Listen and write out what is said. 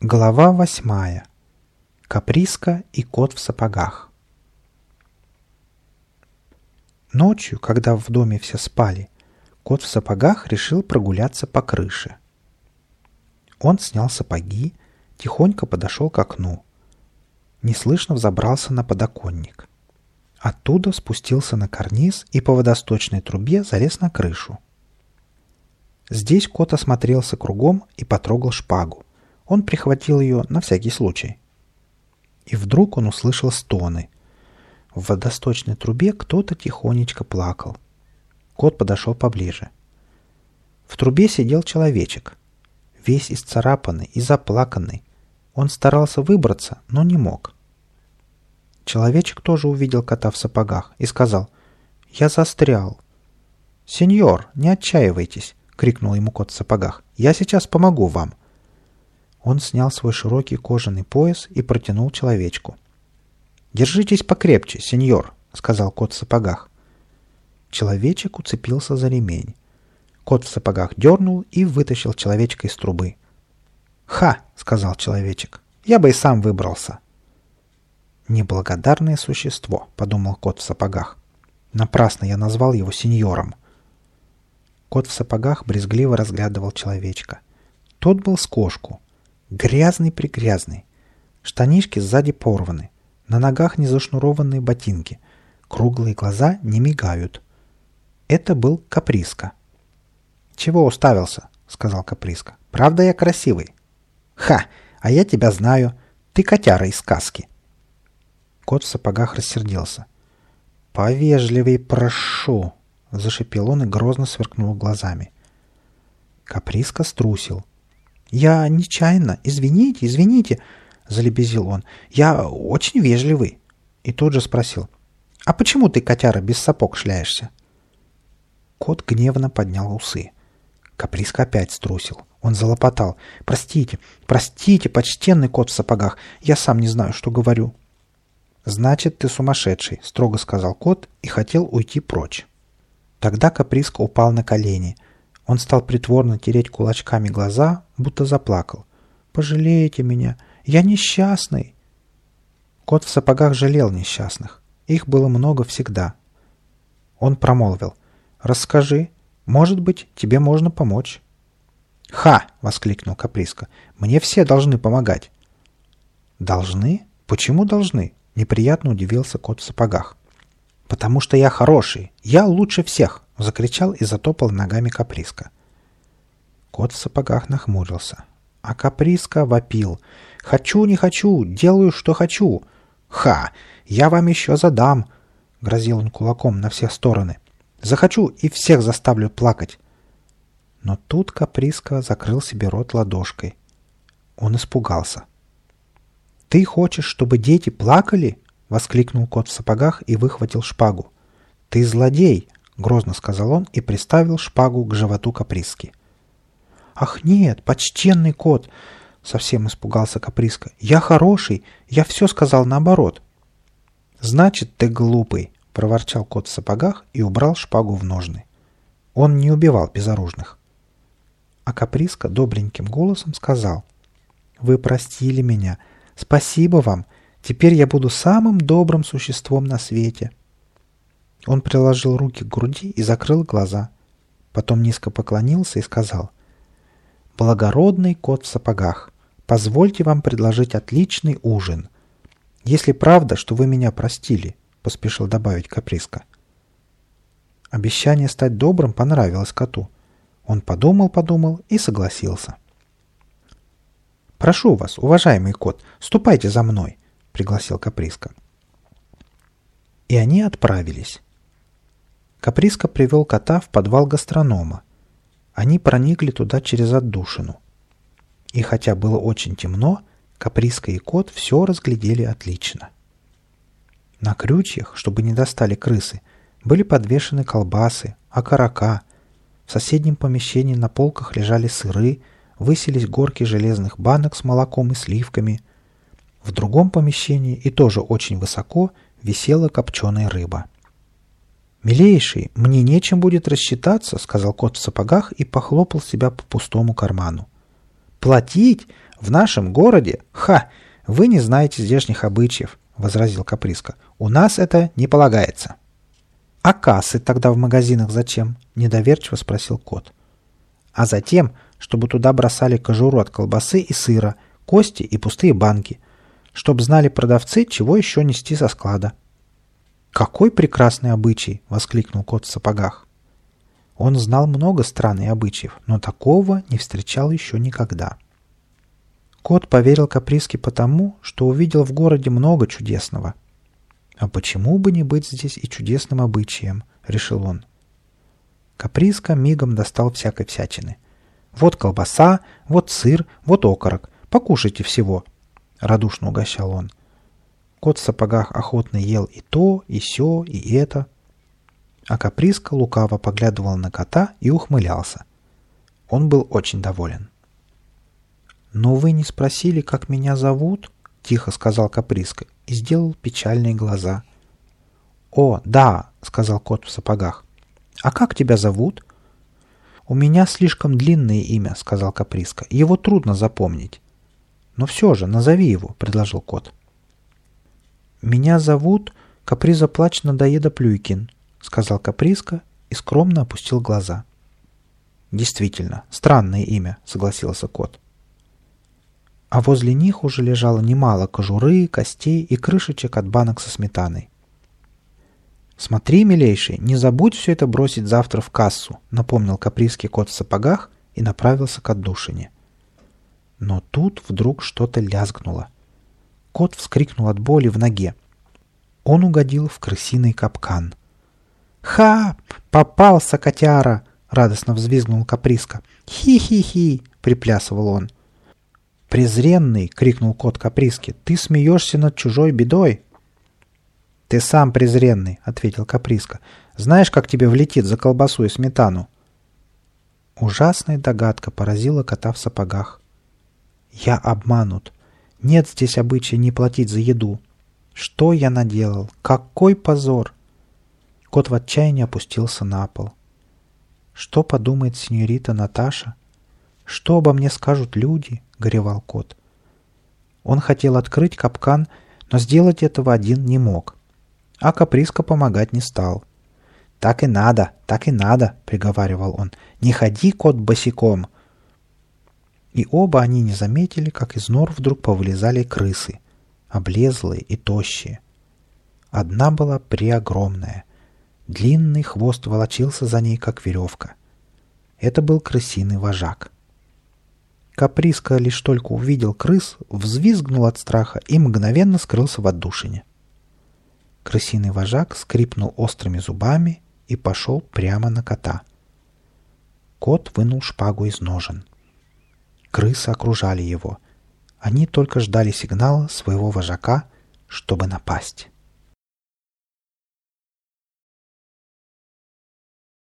Глава восьмая. Каприска и кот в сапогах. Ночью, когда в доме все спали, кот в сапогах решил прогуляться по крыше. Он снял сапоги, тихонько подошел к окну. Неслышно взобрался на подоконник. Оттуда спустился на карниз и по водосточной трубе залез на крышу. Здесь кот осмотрелся кругом и потрогал шпагу. Он прихватил ее на всякий случай. И вдруг он услышал стоны. В водосточной трубе кто-то тихонечко плакал. Кот подошел поближе. В трубе сидел человечек. Весь исцарапанный и заплаканный. Он старался выбраться, но не мог. Человечек тоже увидел кота в сапогах и сказал «Я застрял». «Сеньор, не отчаивайтесь!» — крикнул ему кот в сапогах. «Я сейчас помогу вам!» Он снял свой широкий кожаный пояс и протянул человечку. «Держитесь покрепче, сеньор», — сказал кот в сапогах. Человечек уцепился за ремень. Кот в сапогах дернул и вытащил человечка из трубы. «Ха!» — сказал человечек. «Я бы и сам выбрался». «Неблагодарное существо», — подумал кот в сапогах. Напрасно я назвал его сеньором. Кот в сапогах брезгливо разглядывал человечка. Тот был с кошку, Грязный-пригрязный. Штанишки сзади порваны. На ногах не зашнурованные ботинки. Круглые глаза не мигают. Это был Каприска. «Чего уставился?» — сказал Каприска. «Правда я красивый?» «Ха! А я тебя знаю. Ты котяра из сказки». Кот в сапогах рассердился. «Повежливей прошу!» — зашипел он и грозно сверкнул глазами. Каприска струсил. «Я нечаянно. Извините, извините», — залебезил он. «Я очень вежливый». И тут же спросил. «А почему ты, котяра, без сапог шляешься?» Кот гневно поднял усы. Каприска опять струсил. Он залопотал. «Простите, простите, почтенный кот в сапогах. Я сам не знаю, что говорю». «Значит, ты сумасшедший», — строго сказал кот и хотел уйти прочь. Тогда Каприска упал на колени — он стал притворно тереть кулачками глаза, будто заплакал. «Пожалейте меня! Я несчастный!» Кот в сапогах жалел несчастных. Их было много всегда. Он промолвил. «Расскажи. Может быть, тебе можно помочь». «Ха!» — воскликнул Каприска. «Мне все должны помогать». «Должны? Почему должны?» — неприятно удивился кот в сапогах. «Потому что я хороший. Я лучше всех!» — закричал и затопал ногами Каприска. Кот в сапогах нахмурился. А Каприска вопил. «Хочу, не хочу! Делаю, что хочу!» «Ха! Я вам еще задам!» — грозил он кулаком на все стороны. «Захочу и всех заставлю плакать!» Но тут Каприска закрыл себе рот ладошкой. Он испугался. «Ты хочешь, чтобы дети плакали?» — воскликнул кот в сапогах и выхватил шпагу. «Ты злодей!» — грозно сказал он и приставил шпагу к животу Каприски. «Ах нет, почтенный кот!» — совсем испугался Каприска. «Я хороший! Я все сказал наоборот!» «Значит, ты глупый!» — проворчал кот в сапогах и убрал шпагу в ножны. Он не убивал безоружных. А Каприска добреньким голосом сказал. «Вы простили меня. Спасибо вам. Теперь я буду самым добрым существом на свете». Он приложил руки к груди и закрыл глаза. Потом низко поклонился и сказал. «Благородный кот в сапогах, позвольте вам предложить отличный ужин. Если правда, что вы меня простили», — поспешил добавить Каприска. Обещание стать добрым понравилось коту. Он подумал-подумал и согласился. «Прошу вас, уважаемый кот, ступайте за мной», пригласил Каприска. И они отправились. Каприска привел кота в подвал гастронома. Они проникли туда через отдушину. И хотя было очень темно, Каприска и кот все разглядели отлично. На крючьях, чтобы не достали крысы, были подвешены колбасы, окорока. В соседнем помещении на полках лежали сыры, высились горки железных банок с молоком и сливками, в другом помещении, и тоже очень высоко, висела копченая рыба. «Милейший, мне нечем будет рассчитаться», — сказал кот в сапогах и похлопал себя по пустому карману. «Платить? В нашем городе? Ха! Вы не знаете здешних обычаев, возразил Каприска. У нас это не полагается. А кассы тогда в магазинах зачем? Недоверчиво спросил кот. А затем, чтобы туда бросали кожуру от колбасы и сыра, кости и пустые банки, чтобы знали продавцы, чего еще нести со склада. «Какой прекрасный обычай!» — воскликнул кот в сапогах. Он знал много стран и обычаев, но такого не встречал еще никогда. Кот поверил Каприске потому, что увидел в городе много чудесного. «А почему бы не быть здесь и чудесным обычаем?» — решил он. Каприска мигом достал всякой всячины. «Вот колбаса, вот сыр, вот окорок. Покушайте всего!» — радушно угощал он. Кот в сапогах охотно ел и то, и сё, и это. А Каприска лукаво поглядывал на кота и ухмылялся. Он был очень доволен. «Но вы не спросили, как меня зовут?» — тихо сказал Каприска и сделал печальные глаза. «О, да!» — сказал кот в сапогах. «А как тебя зовут?» «У меня слишком длинное имя», — сказал Каприска. «Его трудно запомнить». «Но все же, назови его», — предложил кот. «Меня зовут Каприза Плач Надоеда Плюйкин», — сказал Каприска и скромно опустил глаза. «Действительно, странное имя», — согласился кот. А возле них уже лежало немало кожуры, костей и крышечек от банок со сметаной. «Смотри, милейший, не забудь все это бросить завтра в кассу», — напомнил каприйский кот в сапогах и направился к отдушине. Но тут вдруг что-то лязгнуло — Кот вскрикнул от боли в ноге. Он угодил в крысиный капкан. «Ха! Попался, котяра!» — радостно взвизгнул Каприска. «Хи-хи-хи!» — приплясывал он. «Презренный!» — крикнул кот Каприски. «Ты смеешься над чужой бедой?» «Ты сам презренный!» — ответил Каприска. «Знаешь, как тебе влетит за колбасу и сметану?» Ужасная догадка поразила кота в сапогах. «Я обманут. Нет здесь обычая не платить за еду. Что я наделал? Какой позор!» Кот в отчаянии опустился на пол. «Что подумает сеньорита Наташа? Что обо мне скажут люди?» — горевал кот. Он хотел открыть капкан, но сделать этого один не мог. А Каприска помогать не стал. «Так и надо, так и надо», — приговаривал он. «Не ходи, кот, босиком и оба они не заметили, как из нор вдруг повылезали крысы, облезлые и тощие. Одна была преогромная. Длинный хвост волочился за ней, как веревка. Это был крысиный вожак. Каприска лишь только увидел крыс, взвизгнул от страха и мгновенно скрылся в отдушине. Крысиный вожак скрипнул острыми зубами и пошел прямо на кота. Кот вынул шпагу из ножен. Крысы окружали его. Они только ждали сигнала своего вожака, чтобы напасть.